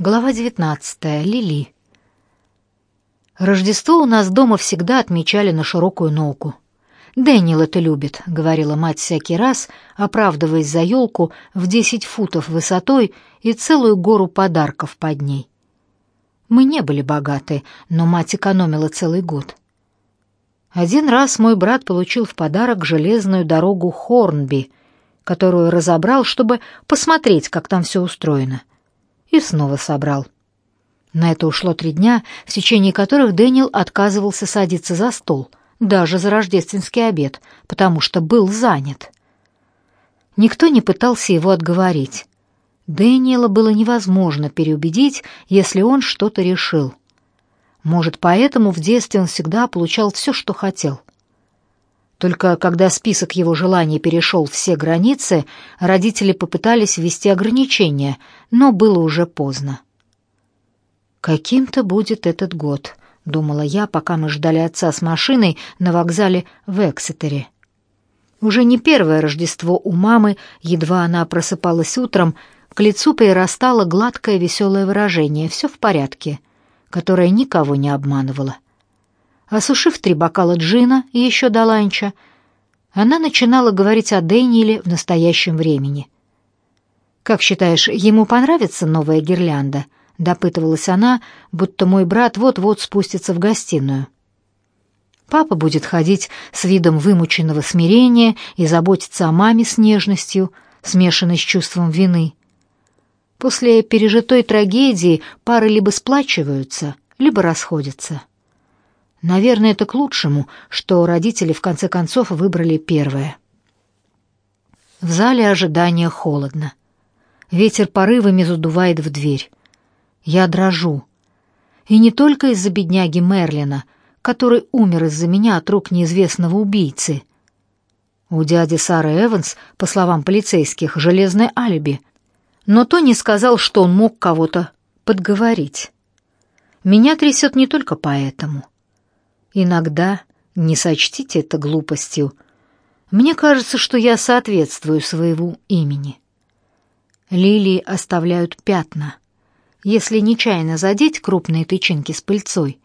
Глава 19. Лили. Рождество у нас дома всегда отмечали на широкую ногу. «Дэниел это любит», — говорила мать всякий раз, оправдываясь за елку в десять футов высотой и целую гору подарков под ней. Мы не были богаты, но мать экономила целый год. Один раз мой брат получил в подарок железную дорогу Хорнби, которую разобрал, чтобы посмотреть, как там все устроено и снова собрал. На это ушло три дня, в течение которых Дэниел отказывался садиться за стол, даже за рождественский обед, потому что был занят. Никто не пытался его отговорить. Дэниела было невозможно переубедить, если он что-то решил. Может, поэтому в детстве он всегда получал все, что хотел. Только когда список его желаний перешел все границы, родители попытались ввести ограничения, но было уже поздно. «Каким-то будет этот год», — думала я, пока мы ждали отца с машиной на вокзале в Эксетере. Уже не первое Рождество у мамы, едва она просыпалась утром, к лицу прирастало гладкое веселое выражение «все в порядке», которое никого не обманывало. Осушив три бокала джина и еще до ланча, она начинала говорить о Дэниеле в настоящем времени. «Как считаешь, ему понравится новая гирлянда?» — допытывалась она, будто мой брат вот-вот спустится в гостиную. Папа будет ходить с видом вымученного смирения и заботиться о маме с нежностью, смешанной с чувством вины. После пережитой трагедии пары либо сплачиваются, либо расходятся. Наверное, это к лучшему, что родители в конце концов выбрали первое. В зале ожидания холодно. Ветер порывами задувает в дверь. Я дрожу. И не только из-за бедняги Мерлина, который умер из-за меня от рук неизвестного убийцы. У дяди Сары Эванс, по словам полицейских, железное алиби. Но Тони сказал, что он мог кого-то подговорить. Меня трясет не только поэтому. Иногда, не сочтите это глупостью, мне кажется, что я соответствую своему имени. Лилии оставляют пятна. Если нечаянно задеть крупные тычинки с пыльцой,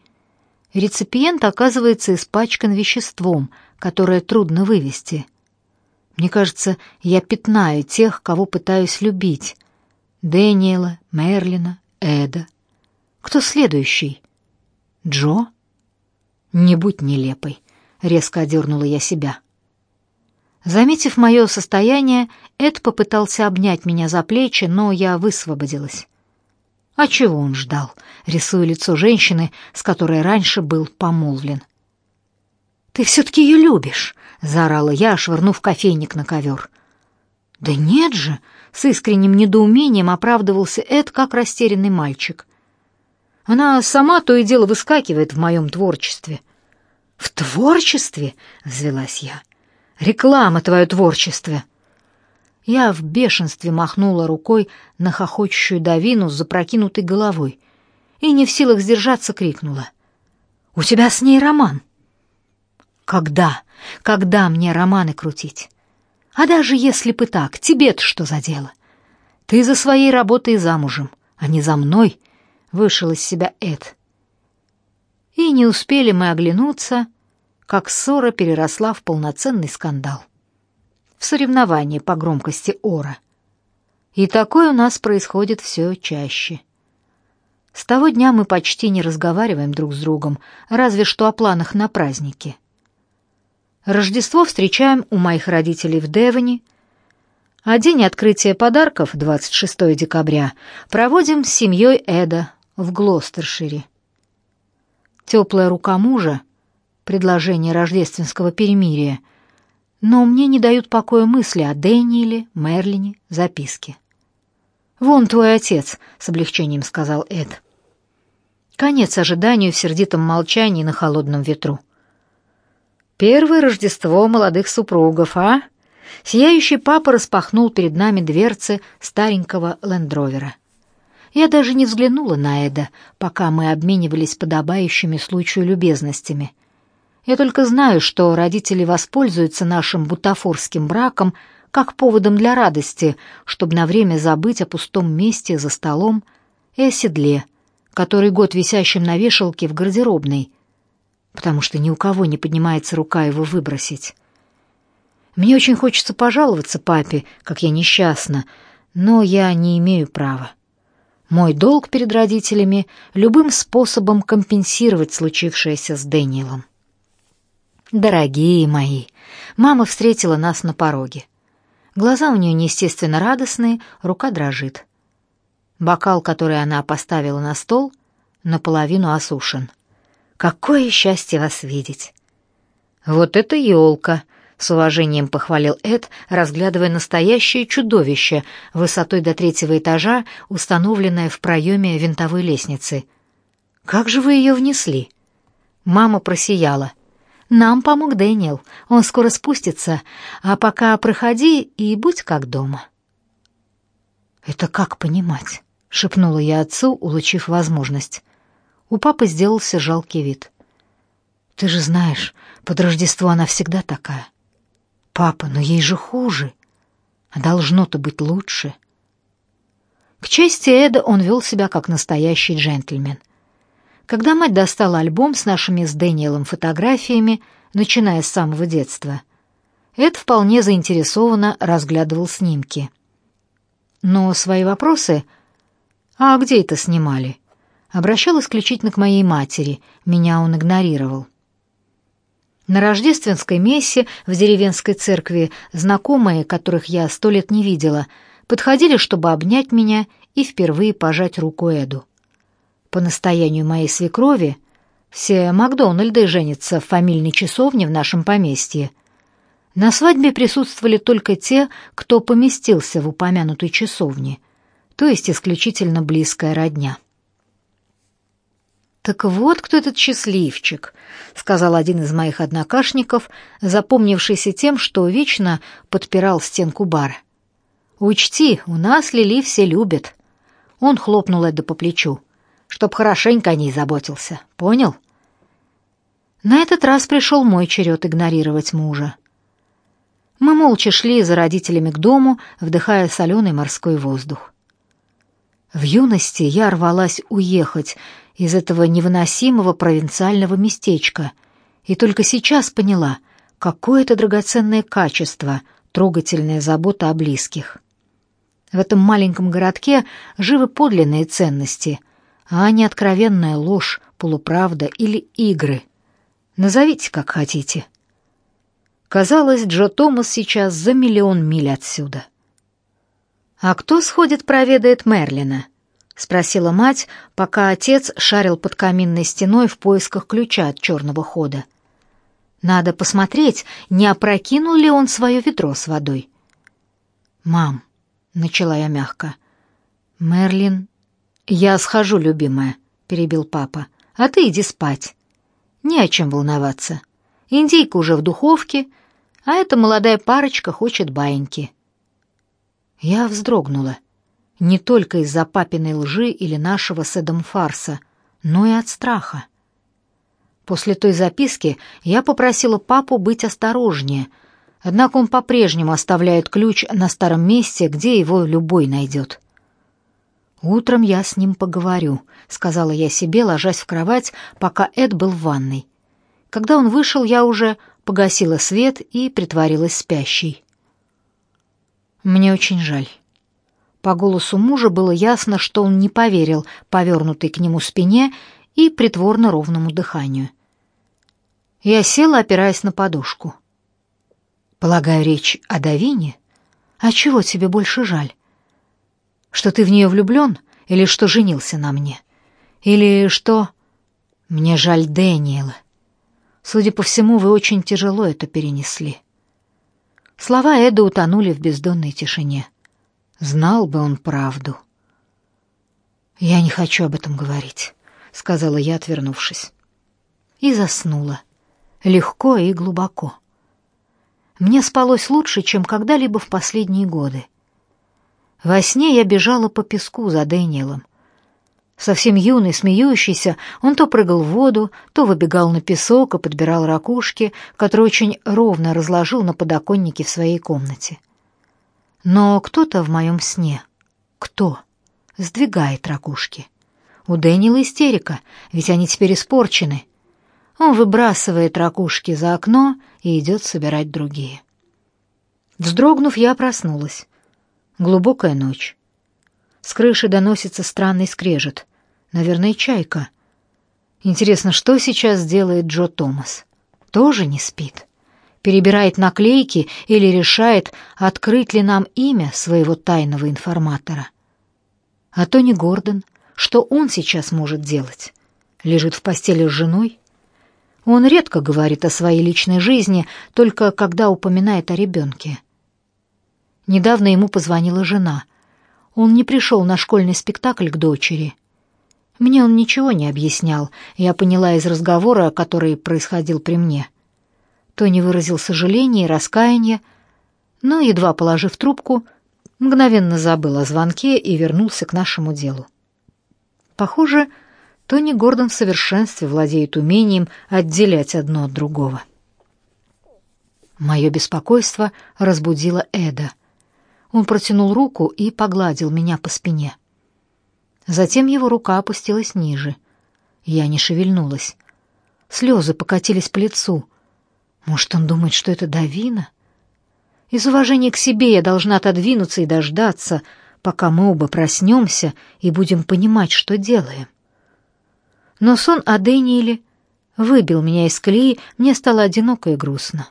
реципиент оказывается испачкан веществом, которое трудно вывести. Мне кажется, я пятнаю тех, кого пытаюсь любить. Дэниела, Мерлина, Эда. Кто следующий? Джо? «Не будь нелепой», — резко одернула я себя. Заметив мое состояние, Эд попытался обнять меня за плечи, но я высвободилась. А чего он ждал, рисуя лицо женщины, с которой раньше был помолвлен? «Ты все-таки ее любишь!» — заорала я, швырнув кофейник на ковер. «Да нет же!» — с искренним недоумением оправдывался Эд, как растерянный мальчик. Она сама то и дело выскакивает в моем творчестве. В творчестве, взвилась я. Реклама твое творчество. Я в бешенстве махнула рукой на хохочущую Давину с запрокинутой головой и не в силах сдержаться крикнула: "У тебя с ней роман?" Когда? Когда мне романы крутить? А даже если бы так, тебе-то что за дело? Ты за своей работой замужем, а не за мной вышел из себя Эд. И не успели мы оглянуться, как ссора переросла в полноценный скандал. В соревновании по громкости ора. И такое у нас происходит все чаще. С того дня мы почти не разговариваем друг с другом, разве что о планах на праздники. Рождество встречаем у моих родителей в Девоне, а день открытия подарков, 26 декабря, проводим с семьей Эда в Глостершире. Теплая рука мужа, предложение рождественского перемирия, но мне не дают покоя мысли о Дэниеле, Мерлине, записке. «Вон твой отец», — с облегчением сказал Эд. Конец ожиданию в сердитом молчании на холодном ветру. «Первое Рождество молодых супругов, а?» Сияющий папа распахнул перед нами дверцы старенького лендровера. Я даже не взглянула на Эда, пока мы обменивались подобающими случаю любезностями. Я только знаю, что родители воспользуются нашим бутафорским браком как поводом для радости, чтобы на время забыть о пустом месте за столом и о седле, который год висящим на вешалке в гардеробной, потому что ни у кого не поднимается рука его выбросить. Мне очень хочется пожаловаться папе, как я несчастна, но я не имею права. Мой долг перед родителями — любым способом компенсировать случившееся с Дэниелом. Дорогие мои, мама встретила нас на пороге. Глаза у нее неестественно радостные, рука дрожит. Бокал, который она поставила на стол, наполовину осушен. Какое счастье вас видеть! Вот это елка! С уважением похвалил Эд, разглядывая настоящее чудовище высотой до третьего этажа, установленное в проеме винтовой лестницы. «Как же вы ее внесли?» Мама просияла. «Нам помог Дэниел. Он скоро спустится. А пока проходи и будь как дома». «Это как понимать?» — шепнула я отцу, улучив возможность. У папы сделался жалкий вид. «Ты же знаешь, под Рождество она всегда такая. Папа, но ей же хуже. А должно-то быть лучше. К чести Эда он вел себя как настоящий джентльмен. Когда мать достала альбом с нашими с Дэниелом фотографиями, начиная с самого детства, Эд вполне заинтересованно разглядывал снимки. Но свои вопросы «А где это снимали?» обращал исключительно к моей матери, меня он игнорировал. На рождественской мессе в деревенской церкви знакомые, которых я сто лет не видела, подходили, чтобы обнять меня и впервые пожать руку Эду. По настоянию моей свекрови все Макдональды женятся в фамильной часовне в нашем поместье. На свадьбе присутствовали только те, кто поместился в упомянутой часовне, то есть исключительно близкая родня. «Так вот кто этот счастливчик», — сказал один из моих однокашников, запомнившийся тем, что вечно подпирал стенку бара. «Учти, у нас Лили все любят». Он хлопнул Эда по плечу, чтоб хорошенько о ней заботился. Понял? На этот раз пришел мой черед игнорировать мужа. Мы молча шли за родителями к дому, вдыхая соленый морской воздух. В юности я рвалась уехать из этого невыносимого провинциального местечка, и только сейчас поняла, какое это драгоценное качество, трогательная забота о близких. В этом маленьком городке живы подлинные ценности, а не откровенная ложь, полуправда или игры. Назовите как хотите. Казалось, Джо Томас сейчас за миллион миль отсюда. А кто сходит проведает Мерлина? — спросила мать, пока отец шарил под каминной стеной в поисках ключа от черного хода. «Надо посмотреть, не опрокинул ли он свое ведро с водой». «Мам», — начала я мягко, — «Мерлин...» «Я схожу, любимая», — перебил папа, — «а ты иди спать. Не о чем волноваться. Индейка уже в духовке, а эта молодая парочка хочет баиньки». Я вздрогнула не только из-за папиной лжи или нашего с Эдом фарса, но и от страха. После той записки я попросила папу быть осторожнее, однако он по-прежнему оставляет ключ на старом месте, где его любой найдет. «Утром я с ним поговорю», — сказала я себе, ложась в кровать, пока Эд был в ванной. Когда он вышел, я уже погасила свет и притворилась спящей. «Мне очень жаль». По голосу мужа было ясно, что он не поверил повернутой к нему спине и притворно ровному дыханию. Я села, опираясь на подушку. Полагаю, речь о Давине? А чего тебе больше жаль? Что ты в нее влюблен или что женился на мне? Или что... Мне жаль Дэниела. Судя по всему, вы очень тяжело это перенесли. Слова Эда утонули в бездонной тишине. Знал бы он правду. Я не хочу об этом говорить, сказала я, отвернувшись. И заснула, легко и глубоко. Мне спалось лучше, чем когда-либо в последние годы. Во сне я бежала по песку за Дэниелом. Совсем юный, смеющийся, он то прыгал в воду, то выбегал на песок и подбирал ракушки, которые очень ровно разложил на подоконнике в своей комнате. Но кто-то в моем сне, кто, сдвигает ракушки. У Дэниела истерика, ведь они теперь испорчены. Он выбрасывает ракушки за окно и идет собирать другие. Вздрогнув, я проснулась. Глубокая ночь. С крыши доносится странный скрежет. Наверное, чайка. Интересно, что сейчас делает Джо Томас? Тоже не спит? Перебирает наклейки или решает, открыть ли нам имя своего тайного информатора? А Тони Гордон, что он сейчас может делать? Лежит в постели с женой? Он редко говорит о своей личной жизни, только когда упоминает о ребенке. Недавно ему позвонила жена. Он не пришел на школьный спектакль к дочери. Мне он ничего не объяснял, я поняла из разговора, который происходил при мне. Тони выразил сожаление и раскаяние, но, едва положив трубку, мгновенно забыл о звонке и вернулся к нашему делу. Похоже, Тони Гордон в совершенстве владеет умением отделять одно от другого. Мое беспокойство разбудило Эда. Он протянул руку и погладил меня по спине. Затем его рука опустилась ниже. Я не шевельнулась. Слезы покатились по лицу. Может, он думает, что это Давина? Из уважения к себе я должна отодвинуться и дождаться, пока мы оба проснемся и будем понимать, что делаем. Но сон о Дэниеле выбил меня из колеи, мне стало одиноко и грустно.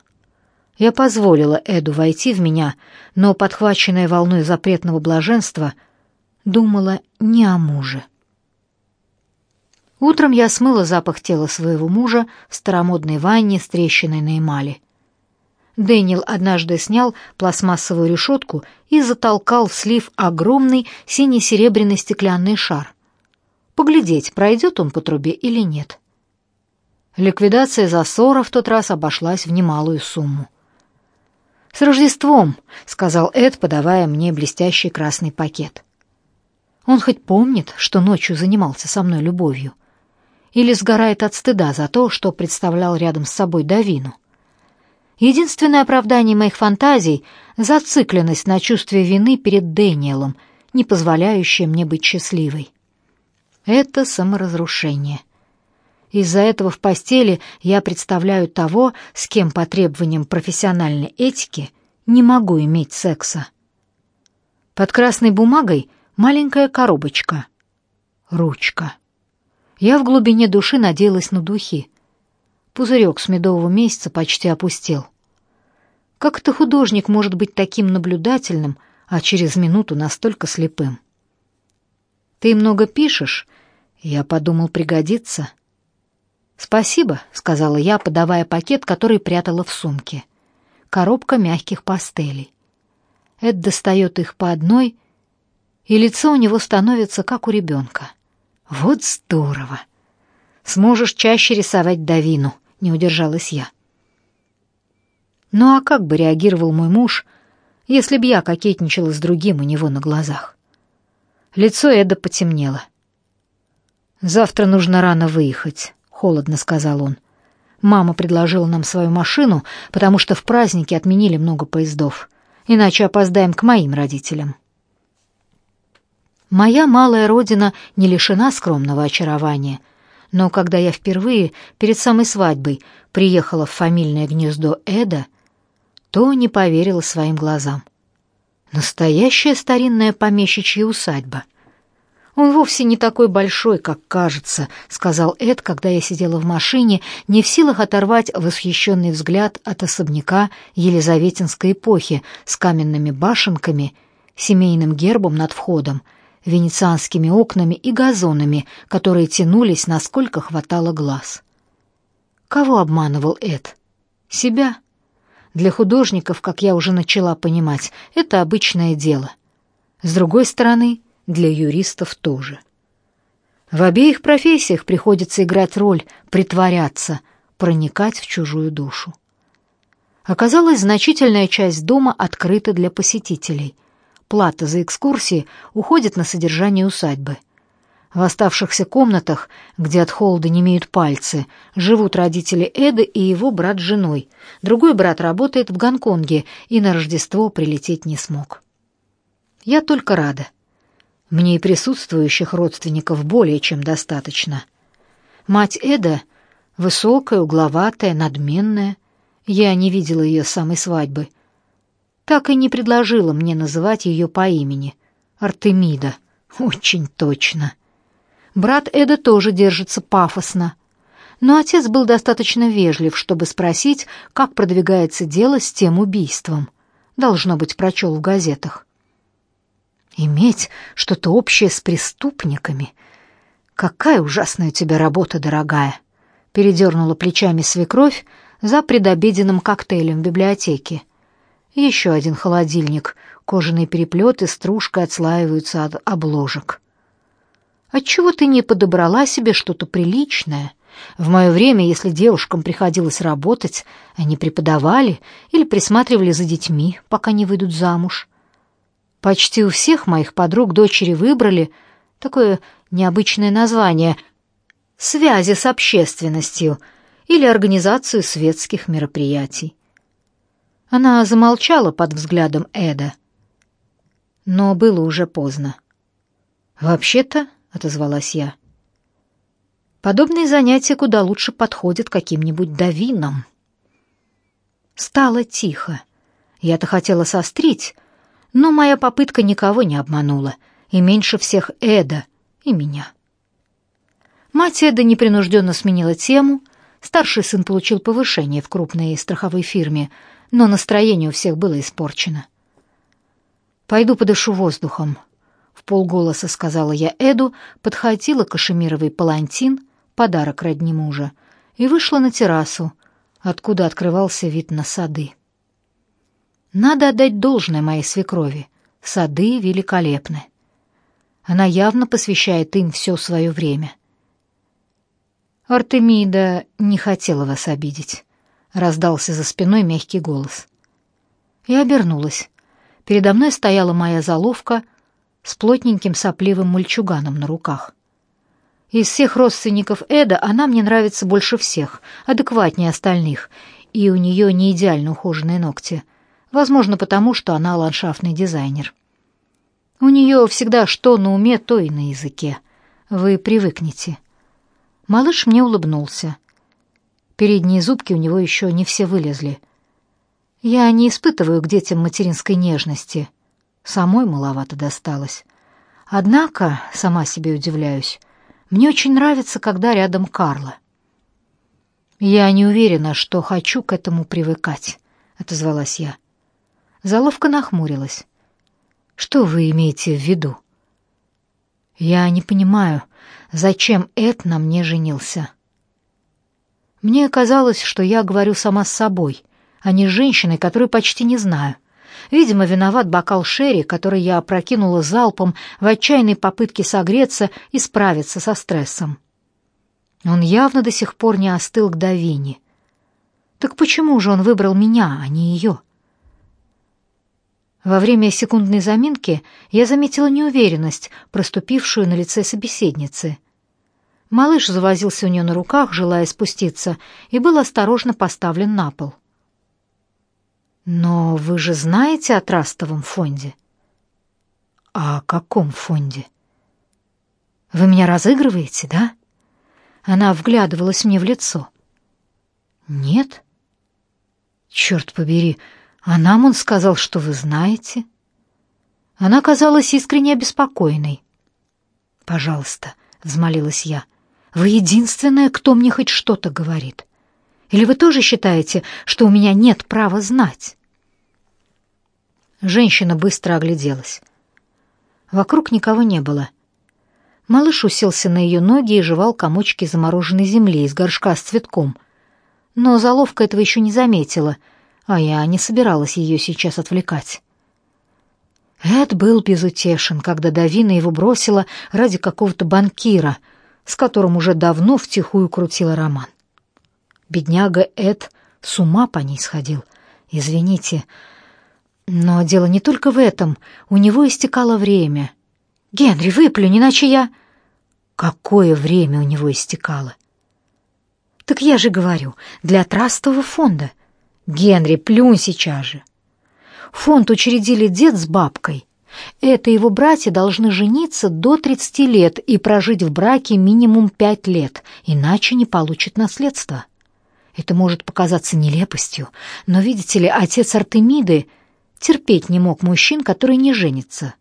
Я позволила Эду войти в меня, но, подхваченная волной запретного блаженства, думала не о муже. Утром я смыла запах тела своего мужа в старомодной ванне с трещиной на эмали. Дэниел однажды снял пластмассовую решетку и затолкал в слив огромный сине-серебряный стеклянный шар. Поглядеть, пройдет он по трубе или нет. Ликвидация засора в тот раз обошлась в немалую сумму. «С Рождеством!» — сказал Эд, подавая мне блестящий красный пакет. Он хоть помнит, что ночью занимался со мной любовью? Или сгорает от стыда за то, что представлял рядом с собой Давину? Единственное оправдание моих фантазий — зацикленность на чувстве вины перед Дэниелом, не позволяющая мне быть счастливой. Это саморазрушение. Из-за этого в постели я представляю того, с кем по требованиям профессиональной этики не могу иметь секса. Под красной бумагой маленькая коробочка. Ручка. Я в глубине души надеялась на духи. Пузырек с медового месяца почти опустел. Как это художник может быть таким наблюдательным, а через минуту настолько слепым? Ты много пишешь? Я подумал, пригодится. Спасибо, сказала я, подавая пакет, который прятала в сумке. Коробка мягких пастелей. Эд достает их по одной, и лицо у него становится как у ребенка. Вот здорово. Сможешь чаще рисовать Давину, не удержалась я. Ну а как бы реагировал мой муж, если б я кокетничала с другим у него на глазах? Лицо Эда потемнело. Завтра нужно рано выехать, холодно сказал он. Мама предложила нам свою машину, потому что в празднике отменили много поездов. Иначе опоздаем к моим родителям. Моя малая родина не лишена скромного очарования, но когда я впервые перед самой свадьбой приехала в фамильное гнездо Эда, то не поверила своим глазам. Настоящая старинная помещичья усадьба. Он вовсе не такой большой, как кажется, сказал Эд, когда я сидела в машине, не в силах оторвать восхищенный взгляд от особняка Елизаветинской эпохи с каменными башенками, семейным гербом над входом венецианскими окнами и газонами, которые тянулись, насколько хватало глаз. Кого обманывал Эд? Себя? Для художников, как я уже начала понимать, это обычное дело. С другой стороны, для юристов тоже. В обеих профессиях приходится играть роль, притворяться, проникать в чужую душу. Оказалось, значительная часть дома открыта для посетителей плата за экскурсии уходит на содержание усадьбы. В оставшихся комнатах, где от холода не имеют пальцы, живут родители Эды и его брат с женой. Другой брат работает в Гонконге и на Рождество прилететь не смог. Я только рада. Мне и присутствующих родственников более чем достаточно. Мать Эда — высокая, угловатая, надменная. Я не видела ее с самой свадьбы. Так и не предложила мне называть ее по имени. Артемида. Очень точно. Брат Эда тоже держится пафосно. Но отец был достаточно вежлив, чтобы спросить, как продвигается дело с тем убийством. Должно быть, прочел в газетах. Иметь что-то общее с преступниками. Какая ужасная у тебя работа, дорогая. Передернула плечами свекровь за предобеденным коктейлем в библиотеке. Еще один холодильник, кожаные переплеты стружкой отслаиваются от обложек. Отчего ты не подобрала себе что-то приличное? В мое время, если девушкам приходилось работать, они преподавали или присматривали за детьми, пока не выйдут замуж. Почти у всех моих подруг дочери выбрали такое необычное название «связи с общественностью» или организацию светских мероприятий. Она замолчала под взглядом Эда. Но было уже поздно. «Вообще-то отозвалась я. Подобные занятия куда лучше подходят каким-нибудь давинам. Стало тихо. Я-то хотела сострить, но моя попытка никого не обманула, и меньше всех Эда и меня. Мать Эда непринужденно сменила тему. Старший сын получил повышение в крупной страховой фирме, но настроение у всех было испорчено. «Пойду подышу воздухом», в полголоса сказала я Эду, подхватила кашемировый палантин, подарок родни мужа, и вышла на террасу, откуда открывался вид на сады. Надо отдать должное моей свекрови. Сады великолепны. Она явно посвящает им все свое время. Артемида не хотела вас обидеть, раздался за спиной мягкий голос. Я обернулась. Передо мной стояла моя заловка с плотненьким сопливым мальчуганом на руках. Из всех родственников Эда она мне нравится больше всех, адекватнее остальных, и у нее не идеально ухоженные ногти. Возможно, потому что она ландшафтный дизайнер. У нее всегда что на уме, то и на языке. Вы привыкнете. Малыш мне улыбнулся. Передние зубки у него еще не все вылезли. Я не испытываю к детям материнской нежности — Самой маловато досталось. Однако, сама себе удивляюсь, мне очень нравится, когда рядом Карла. Я не уверена, что хочу к этому привыкать, отозвалась я. Заловка нахмурилась. Что вы имеете в виду? Я не понимаю, зачем Эд на мне женился. Мне казалось, что я говорю сама с собой, а не с женщиной, которую почти не знаю. Видимо, виноват бокал шерри, который я опрокинула залпом в отчаянной попытке согреться и справиться со стрессом. Он явно до сих пор не остыл к Давине. Так почему же он выбрал меня, а не ее? Во время секундной заминки я заметила неуверенность, проступившую на лице собеседницы. Малыш завозился у нее на руках, желая спуститься, и был осторожно поставлен на пол. Но вы же знаете о трастовом фонде? А о каком фонде? Вы меня разыгрываете, да? Она вглядывалась мне в лицо. Нет? Черт побери, а нам он сказал, что вы знаете. Она казалась искренне обеспокоенной. Пожалуйста, взмолилась я. Вы единственная, кто мне хоть что-то говорит. Или вы тоже считаете, что у меня нет права знать?» Женщина быстро огляделась. Вокруг никого не было. Малыш уселся на ее ноги и жевал комочки замороженной земли из горшка с цветком. Но заловка этого еще не заметила, а я не собиралась ее сейчас отвлекать. Эд был безутешен, когда Давина его бросила ради какого-то банкира, с которым уже давно втихую крутила роман. Бедняга Эд с ума по ней сходил. Извините, но дело не только в этом. У него истекало время. Генри, выплюнь, иначе я... Какое время у него истекало? Так я же говорю, для трастового фонда. Генри, плюнь сейчас же. Фонд учредили дед с бабкой. Это его братья должны жениться до 30 лет и прожить в браке минимум 5 лет, иначе не получат наследство. Это может показаться нелепостью, но, видите ли, отец Артемиды терпеть не мог мужчин, которые не женятся.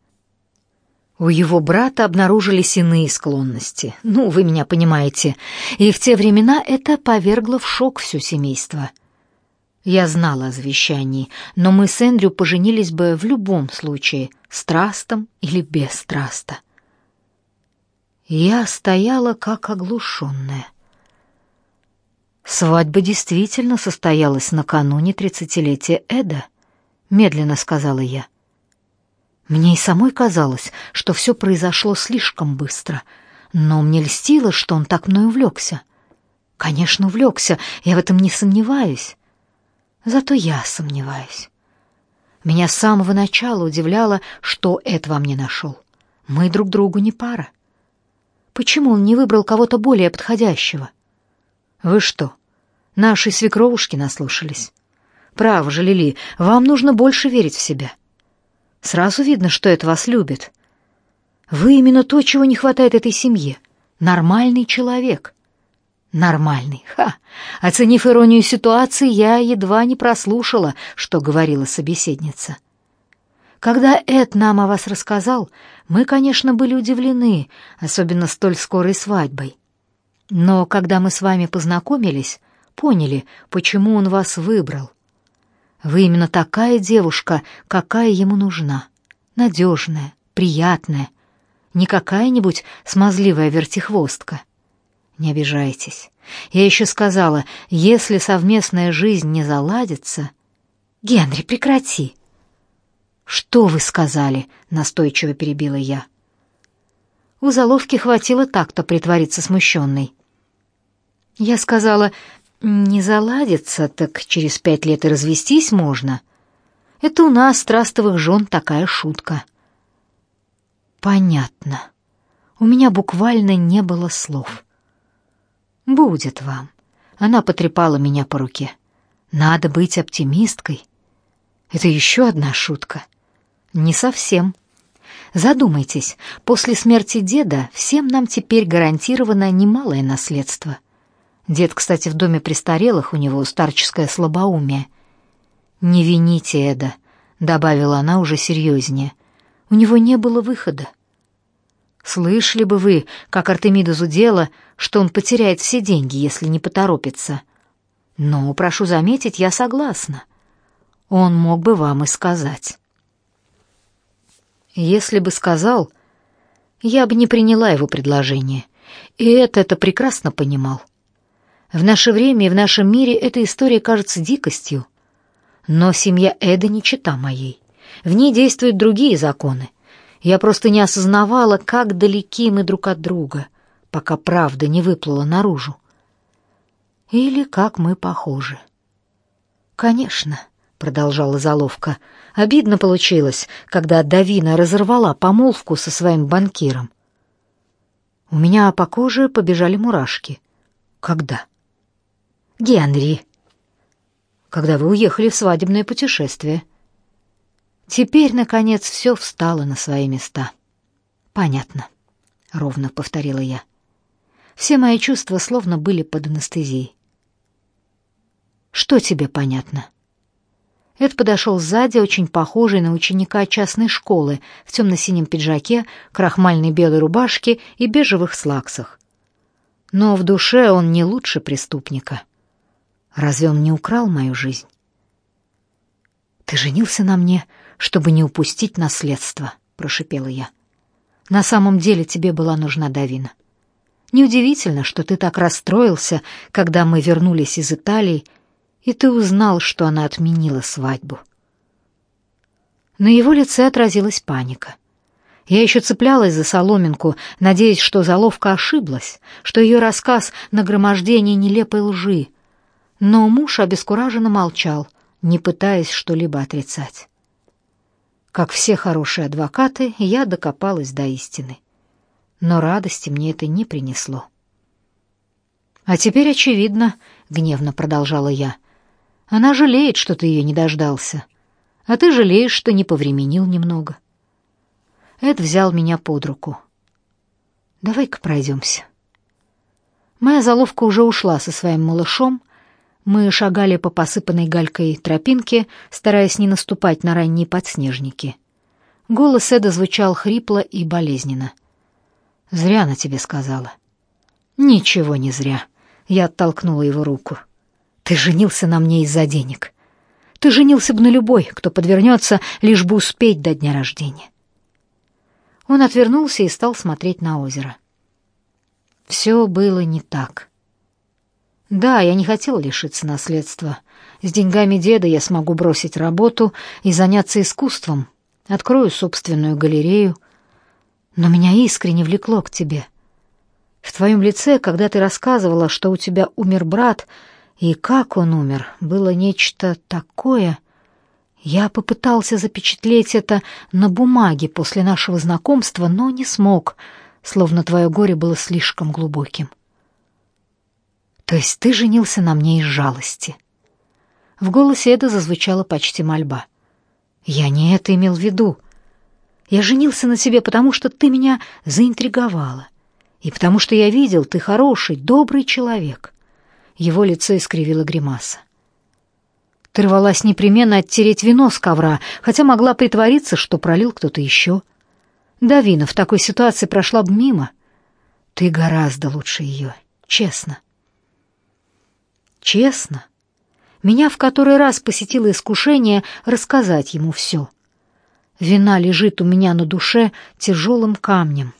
У его брата обнаружились иные склонности. Ну, вы меня понимаете. И в те времена это повергло в шок все семейство. Я знала о завещании, но мы с Эндрю поженились бы в любом случае, с трастом или без траста. Я стояла как оглушенная. Свадьба действительно состоялась накануне тридцатилетия Эда, медленно сказала я. Мне и самой казалось, что все произошло слишком быстро, но мне льстило, что он так мной увлекся. Конечно, увлекся, я в этом не сомневаюсь. Зато я сомневаюсь. Меня с самого начала удивляло, что Эд во мне нашел. Мы друг другу не пара. Почему он не выбрал кого-то более подходящего? — вы что, нашей свекровушки наслушались? Право же, Лили, вам нужно больше верить в себя. Сразу видно, что это вас любит. Вы именно то, чего не хватает этой семье. Нормальный человек. Нормальный. Ха. Оценив иронию ситуации, я едва не прослушала, что говорила собеседница. Когда Эд нам о вас рассказал, мы, конечно, были удивлены, особенно столь скорой свадьбой. Но когда мы с вами познакомились, поняли, почему он вас выбрал. Вы именно такая девушка, какая ему нужна. Надежная, приятная, не какая-нибудь смазливая вертихвостка. Не обижайтесь. Я еще сказала, если совместная жизнь не заладится... Генри, прекрати. Что вы сказали? Настойчиво перебила я. У заловки хватило так-то притвориться смущенной. Я сказала, не заладится, так через пять лет и развестись можно. Это у нас, трастовых жен, такая шутка. Понятно. У меня буквально не было слов. Будет вам. Она потрепала меня по руке. Надо быть оптимисткой. Это еще одна шутка. Не совсем. Задумайтесь, после смерти деда всем нам теперь гарантировано немалое наследство — Дед, кстати, в доме престарелых, у него старческое слабоумие. «Не вините Эда», — добавила она уже серьезнее. «У него не было выхода». «Слышали бы вы, как Артемида зудела, что он потеряет все деньги, если не поторопится. Но, прошу заметить, я согласна. Он мог бы вам и сказать». «Если бы сказал, я бы не приняла его предложение, и Эд это прекрасно понимал». В наше время и в нашем мире эта история кажется дикостью. Но семья Эда не чета моей. В ней действуют другие законы. Я просто не осознавала, как далеки мы друг от друга, пока правда не выплыла наружу. Или как мы похожи. Конечно, продолжала Заловка. Обидно получилось, когда Давина разорвала помолвку со своим банкиром. У меня по коже побежали мурашки. Когда? Генри, когда вы уехали в свадебное путешествие. Теперь, наконец, все встало на свои места. Понятно, ровно повторила я. Все мои чувства словно были под анестезией. Что тебе понятно? Эд подошел сзади, очень похожий на ученика частной школы, в темно-синем пиджаке, крахмальной белой рубашке и бежевых слаксах. Но в душе он не лучше преступника. Разве он не украл мою жизнь? Ты женился на мне, чтобы не упустить наследство, прошипела я. На самом деле тебе была нужна Давина. Неудивительно, что ты так расстроился, когда мы вернулись из Италии, и ты узнал, что она отменила свадьбу. На его лице отразилась паника. Я еще цеплялась за соломинку, надеясь, что заловка ошиблась, что ее рассказ — нагромождение нелепой лжи, но муж обескураженно молчал, не пытаясь что-либо отрицать. Как все хорошие адвокаты, я докопалась до истины. Но радости мне это не принесло. «А теперь очевидно», — гневно продолжала я, — «она жалеет, что ты ее не дождался, а ты жалеешь, что не повременил немного». Эд взял меня под руку. «Давай-ка пройдемся». Моя заловка уже ушла со своим малышом. Мы шагали по посыпанной галькой тропинке, стараясь не наступать на ранние подснежники. Голос Эда звучал хрипло и болезненно. «Зря она тебе сказала». «Ничего не зря». Я оттолкнула его руку. «Ты женился на мне из-за денег. Ты женился бы на любой, кто подвернется, лишь бы успеть до дня рождения». Он отвернулся и стал смотреть на озеро. Все было не так. Да, я не хотел лишиться наследства. С деньгами деда я смогу бросить работу и заняться искусством. Открою собственную галерею. Но меня искренне влекло к тебе. В твоем лице, когда ты рассказывала, что у тебя умер брат, и как он умер, было нечто такое. Я попытался запечатлеть это на бумаге после нашего знакомства, но не смог, словно твое горе было слишком глубоким. То есть ты женился на мне из жалости. В голосе это зазвучала почти мольба. Я не это имел в виду. Я женился на тебе, потому что ты меня заинтриговала. И потому что я видел, ты хороший, добрый человек. Его лицо искривило гримаса. Ты рвалась непременно оттереть вино с ковра, хотя могла притвориться, что пролил кто-то еще. Давина в такой ситуации прошла бы мимо. Ты гораздо лучше ее, честно. Честно? Меня в который раз посетило искушение рассказать ему все. Вина лежит у меня на душе тяжелым камнем.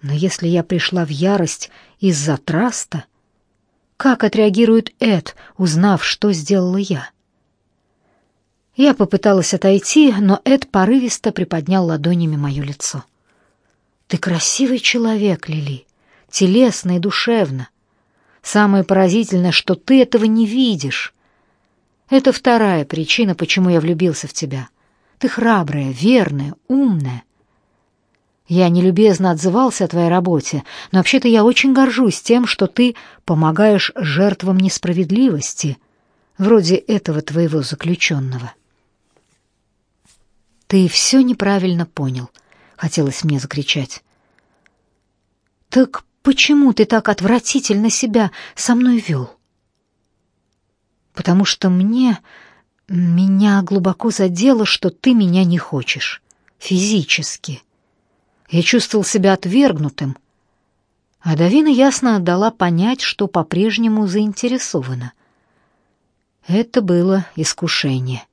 Но если я пришла в ярость из-за траста, как отреагирует Эд, узнав, что сделала я? Я попыталась отойти, но Эд порывисто приподнял ладонями мое лицо. Ты красивый человек, Лили, телесно и душевно. Самое поразительное, что ты этого не видишь. Это вторая причина, почему я влюбился в тебя. Ты храбрая, верная, умная. Я нелюбезно отзывался о твоей работе, но вообще-то я очень горжусь тем, что ты помогаешь жертвам несправедливости, вроде этого твоего заключенного. Ты все неправильно понял, хотелось мне закричать. Так почему ты так отвратительно себя со мной вел? Потому что мне меня глубоко задело, что ты меня не хочешь физически. Я чувствовал себя отвергнутым, а Давина ясно дала понять, что по-прежнему заинтересована. Это было искушение.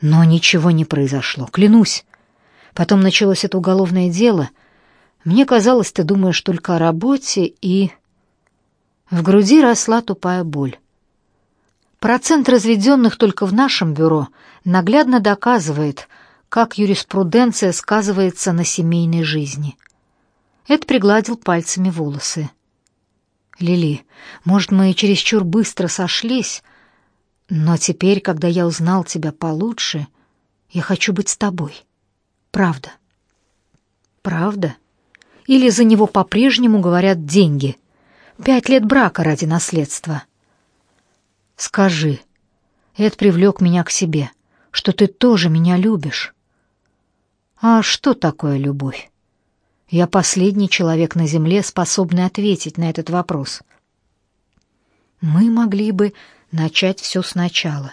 Но ничего не произошло, клянусь. Потом началось это уголовное дело. Мне казалось, ты думаешь только о работе и... В груди росла тупая боль. Процент разведенных только в нашем бюро наглядно доказывает, как юриспруденция сказывается на семейной жизни. Эд пригладил пальцами волосы. Лили, может, мы чересчур быстро сошлись, но теперь, когда я узнал тебя получше, я хочу быть с тобой. Правда. Правда? Или за него по-прежнему говорят деньги? Пять лет брака ради наследства. Скажи, Эд привлек меня к себе, что ты тоже меня любишь. А что такое любовь? Я последний человек на земле, способный ответить на этот вопрос. Мы могли бы начать все сначала.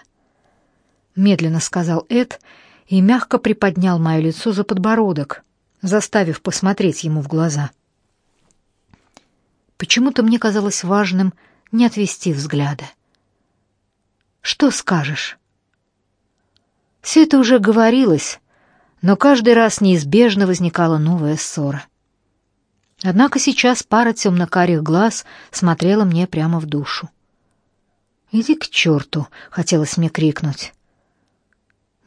Медленно сказал Эд и мягко приподнял мое лицо за подбородок, заставив посмотреть ему в глаза. Почему-то мне казалось важным не отвести взгляда. Что скажешь? Все это уже говорилось, но каждый раз неизбежно возникала новая ссора. Однако сейчас пара темно-карих глаз смотрела мне прямо в душу. «Иди к черту!» — хотелось мне крикнуть.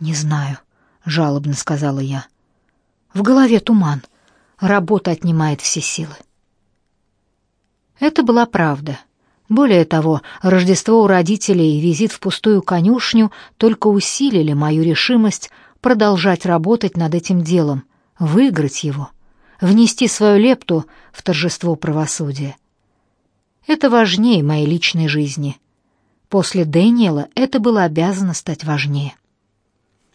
«Не знаю», — жалобно сказала я. «В голове туман. Работа отнимает все силы». Это была правда. Более того, Рождество у родителей и визит в пустую конюшню только усилили мою решимость продолжать работать над этим делом, выиграть его, внести свою лепту в торжество правосудия. Это важнее моей личной жизни. После Дэниела это было обязано стать важнее.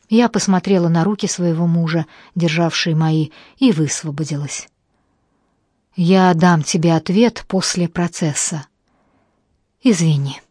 Я посмотрела на руки своего мужа, державшие мои, и высвободилась. Я дам тебе ответ после процесса. Извини.